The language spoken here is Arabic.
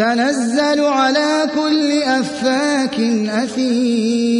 تنزل على كل أفاك أثيم.